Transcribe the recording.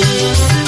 Música